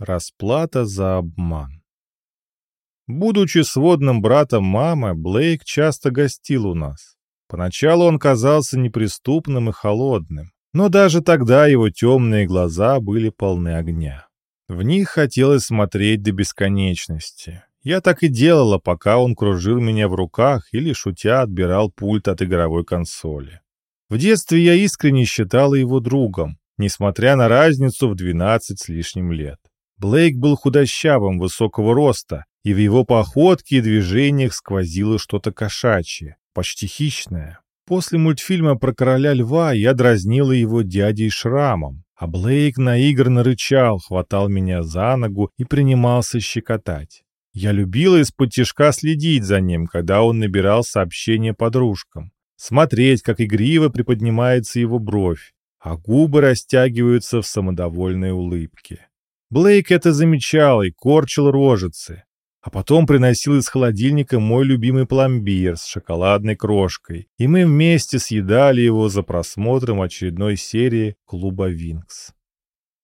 Расплата за обман. Будучи сводным братом мамы, Блейк часто гостил у нас. Поначалу он казался неприступным и холодным, но даже тогда его темные глаза были полны огня. В них хотелось смотреть до бесконечности. Я так и делала, пока он кружил меня в руках или, шутя, отбирал пульт от игровой консоли. В детстве я искренне считала его другом, несмотря на разницу в 12 с лишним лет. Блейк был худощавым, высокого роста, и в его походке и движениях сквозило что-то кошачье, почти хищное. После мультфильма про короля льва я дразнила его дядей Шрамом, а Блейк наигранно рычал, хватал меня за ногу и принимался щекотать. Я любила из-под тяжка следить за ним, когда он набирал сообщения подружкам, смотреть, как игриво приподнимается его бровь, а губы растягиваются в самодовольной улыбке. Блейк это замечал и корчил рожицы, а потом приносил из холодильника мой любимый пломбир с шоколадной крошкой, и мы вместе съедали его за просмотром очередной серии «Клуба Винкс».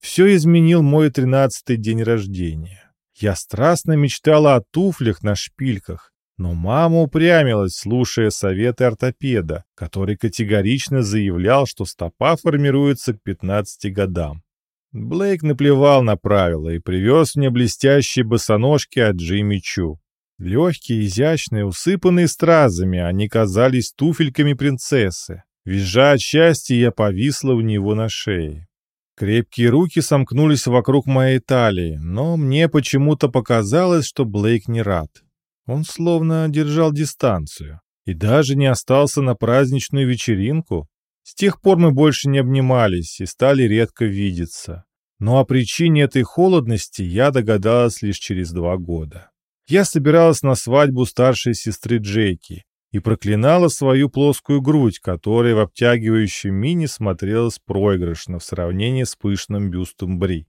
Все изменил мой тринадцатый день рождения. Я страстно мечтала о туфлях на шпильках, но мама упрямилась, слушая советы ортопеда, который категорично заявлял, что стопа формируется к 15 годам. Блейк наплевал на правила и привез мне блестящие босоножки от Джимми Чу. Легкие, изящные, усыпанные стразами, они казались туфельками принцессы. Визжа от счастья, я повисла у него на шее. Крепкие руки сомкнулись вокруг моей талии, но мне почему-то показалось, что Блейк не рад. Он словно держал дистанцию и даже не остался на праздничную вечеринку. С тех пор мы больше не обнимались и стали редко видеться. Но о причине этой холодности я догадалась лишь через два года. Я собиралась на свадьбу старшей сестры Джейки и проклинала свою плоскую грудь, которая в обтягивающем мини смотрелась проигрышно в сравнении с пышным бюстом Бри.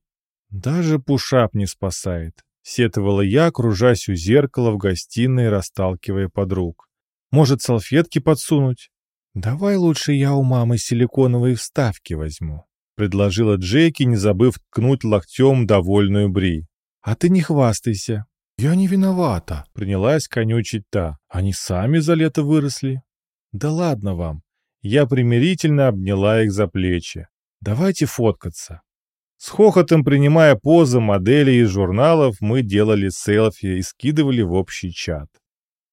«Даже пушап не спасает», — сетовала я, кружась у зеркала в гостиной, расталкивая подруг. «Может, салфетки подсунуть?» «Давай лучше я у мамы силиконовые вставки возьму», предложила Джеки, не забыв ткнуть локтем довольную Бри. «А ты не хвастайся». «Я не виновата», — принялась конючить та. «Они сами за лето выросли». «Да ладно вам». Я примирительно обняла их за плечи. «Давайте фоткаться». С хохотом принимая позы моделей из журналов, мы делали селфи и скидывали в общий чат.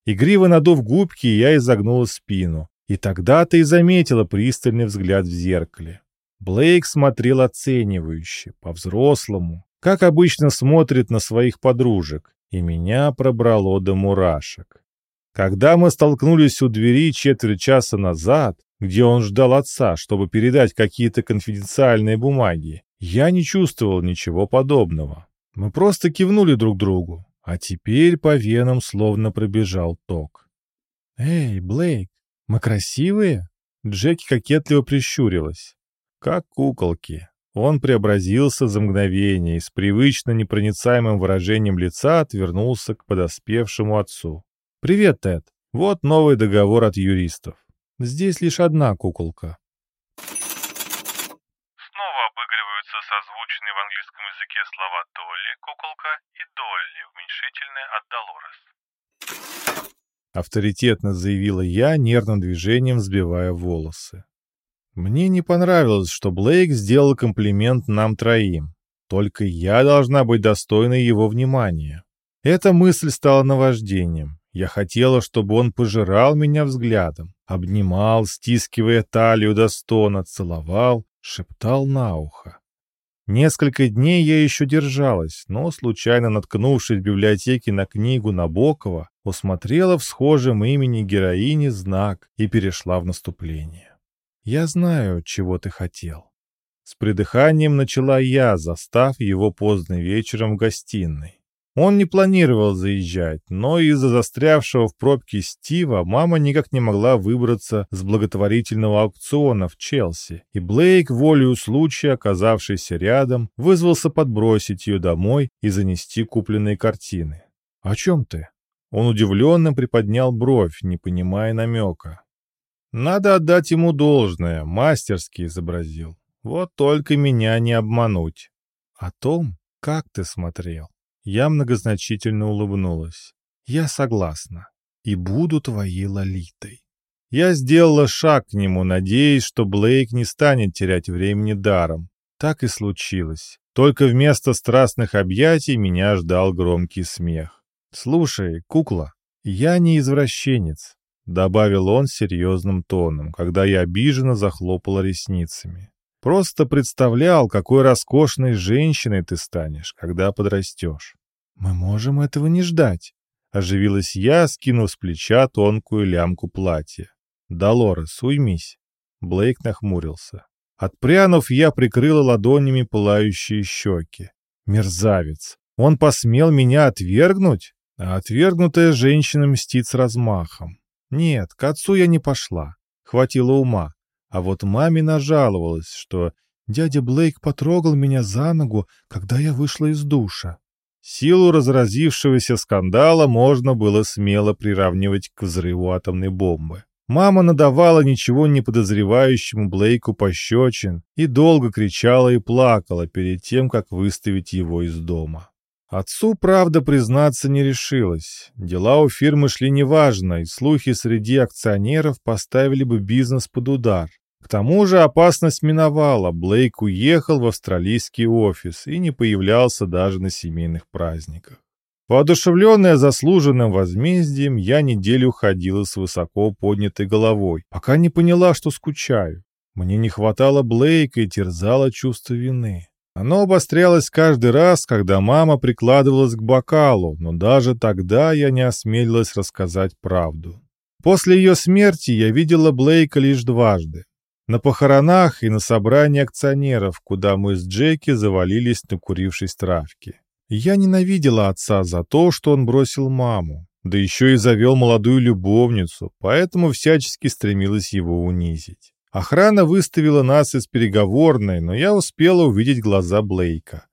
Игриво надув губки, я изогнула спину. И тогда ты и заметила пристальный взгляд в зеркале. Блейк смотрел оценивающе, по-взрослому, как обычно смотрит на своих подружек, и меня пробрало до мурашек. Когда мы столкнулись у двери четверть часа назад, где он ждал отца, чтобы передать какие-то конфиденциальные бумаги, я не чувствовал ничего подобного. Мы просто кивнули друг другу, а теперь по венам словно пробежал ток. «Эй, Блейк, мы красивые?» Джеки кокетливо прищурилась. Как куколки. Он преобразился за мгновение и с привычно непроницаемым выражением лица отвернулся к подоспевшему отцу. «Привет, Тед. Вот новый договор от юристов. Здесь лишь одна куколка». Снова обыгрываются созвучные в английском языке слова «Долли» — куколка и «Долли» — уменьшительное от «Долорес». Авторитетно заявила я, нервным движением взбивая волосы. Мне не понравилось, что Блейк сделал комплимент нам троим. Только я должна быть достойной его внимания. Эта мысль стала наваждением. Я хотела, чтобы он пожирал меня взглядом, обнимал, стискивая талию до стона, целовал, шептал на ухо. Несколько дней я еще держалась, но, случайно наткнувшись в библиотеке на книгу Набокова, усмотрела в схожем имени героини знак и перешла в наступление. «Я знаю, чего ты хотел». С придыханием начала я, застав его поздно вечером в гостиной. Он не планировал заезжать, но из-за застрявшего в пробке Стива мама никак не могла выбраться с благотворительного аукциона в Челси, и Блейк, волею случая, оказавшийся рядом, вызвался подбросить ее домой и занести купленные картины. «О чем ты?» Он удивленно приподнял бровь, не понимая намека. Надо отдать ему должное, мастерски изобразил. Вот только меня не обмануть. О том, как ты смотрел?» Я многозначительно улыбнулась. «Я согласна. И буду твоей Лолитой». Я сделала шаг к нему, надеясь, что Блейк не станет терять времени даром. Так и случилось. Только вместо страстных объятий меня ждал громкий смех. «Слушай, кукла, я не извращенец», — добавил он серьезным тоном, когда я обиженно захлопала ресницами. «Просто представлял, какой роскошной женщиной ты станешь, когда подрастешь». «Мы можем этого не ждать», — оживилась я, скинув с плеча тонкую лямку платья. «Долорес, уймись». Блейк нахмурился. Отпрянув, я прикрыла ладонями пылающие щеки. Мерзавец! Он посмел меня отвергнуть? А отвергнутая женщина мстит с размахом. Нет, к отцу я не пошла. Хватило ума. А вот маме нажаловалась, что дядя Блейк потрогал меня за ногу, когда я вышла из душа. Силу разразившегося скандала можно было смело приравнивать к взрыву атомной бомбы. Мама надавала ничего не подозревающему Блейку пощечин и долго кричала и плакала перед тем, как выставить его из дома. Отцу, правда, признаться не решилась. Дела у фирмы шли неважно, и слухи среди акционеров поставили бы бизнес под удар. К тому же опасность миновала, Блейк уехал в австралийский офис и не появлялся даже на семейных праздниках. Воодушевленная заслуженным возмездием, я неделю ходила с высоко поднятой головой, пока не поняла, что скучаю. Мне не хватало Блейка и терзало чувство вины. Оно обострялось каждый раз, когда мама прикладывалась к бокалу, но даже тогда я не осмелилась рассказать правду. После ее смерти я видела Блейка лишь дважды. На похоронах и на собрании акционеров, куда мы с Джеки завалились, накурившись травки. Я ненавидела отца за то, что он бросил маму, да еще и завел молодую любовницу, поэтому всячески стремилась его унизить. Охрана выставила нас из переговорной, но я успела увидеть глаза Блейка.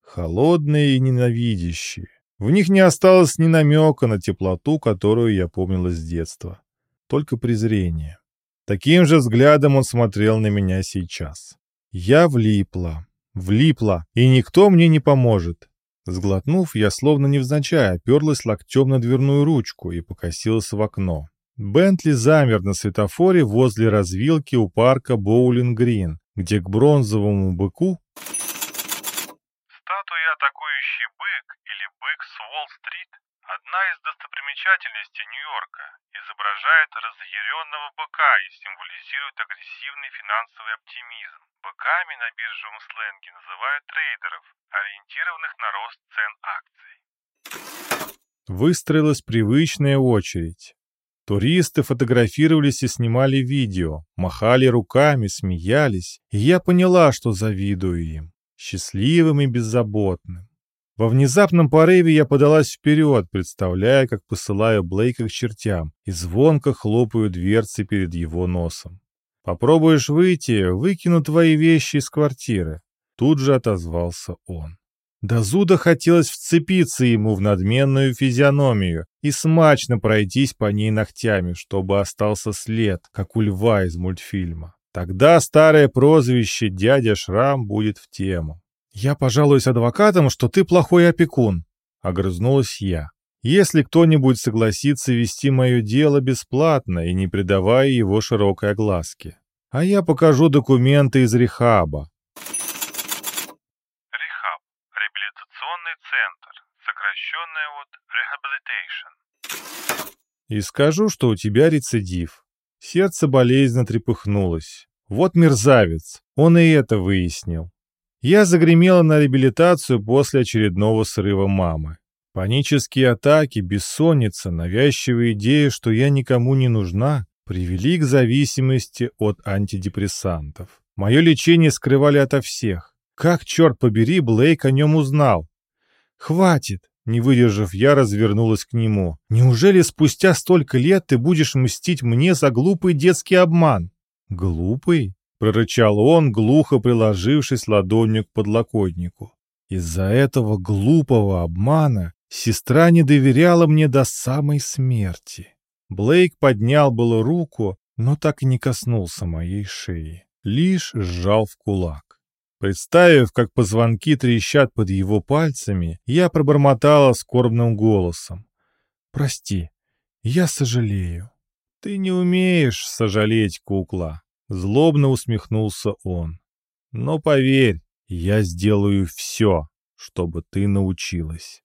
Холодные и ненавидящие. В них не осталось ни намека на теплоту, которую я помнила с детства. Только презрение. Таким же взглядом он смотрел на меня сейчас. Я влипла. Влипла, и никто мне не поможет. Сглотнув, я словно невзначай оперлась локтем на дверную ручку и покосилась в окно. Бентли замер на светофоре возле развилки у парка Боулинг-Грин, где к бронзовому быку... Статуя «Атакующий бык» или «Бык с Уолл-стрит» — одна из достопримечательностей Нью-Йорка, изображает разъяренного быка и символизирует агрессивный финансовый оптимизм. Быками на биржевом сленге называют трейдеров, ориентированных на рост цен акций. Выстроилась привычная очередь. Туристы фотографировались и снимали видео, махали руками, смеялись, и я поняла, что завидую им, счастливым и беззаботным. Во внезапном порыве я подалась вперед, представляя, как посылаю Блейка к чертям и звонко хлопаю дверцы перед его носом. «Попробуешь выйти, выкину твои вещи из квартиры», — тут же отозвался он. До зуда хотелось вцепиться ему в надменную физиономию и смачно пройтись по ней ногтями, чтобы остался след, как у льва из мультфильма. Тогда старое прозвище «Дядя Шрам» будет в тему. «Я пожалуюсь адвокатам, что ты плохой опекун», — огрызнулась я. «Если кто-нибудь согласится вести мое дело бесплатно и не придавая его широкой огласке. А я покажу документы из рехаба». Реабилитационный центр, сокращенное от Rehabilitation. И скажу, что у тебя рецидив. Сердце болезненно трепыхнулось. Вот мерзавец, он и это выяснил. Я загремела на реабилитацию после очередного срыва мамы. Панические атаки, бессонница, навязчивые идеи, что я никому не нужна, привели к зависимости от антидепрессантов. Мое лечение скрывали ото всех. Как, черт побери, Блейк о нем узнал? «Хватит!» Не выдержав, я развернулась к нему. «Неужели спустя столько лет ты будешь мстить мне за глупый детский обман?» «Глупый?» прорычал он, глухо приложившись ладонью к подлокотнику. Из-за этого глупого обмана сестра не доверяла мне до самой смерти. Блейк поднял было руку, но так и не коснулся моей шеи, лишь сжал в кулак. Представив, как позвонки трещат под его пальцами, я пробормотала скорбным голосом. «Прости, я сожалею». «Ты не умеешь сожалеть, кукла», — злобно усмехнулся он. «Но поверь, я сделаю все, чтобы ты научилась».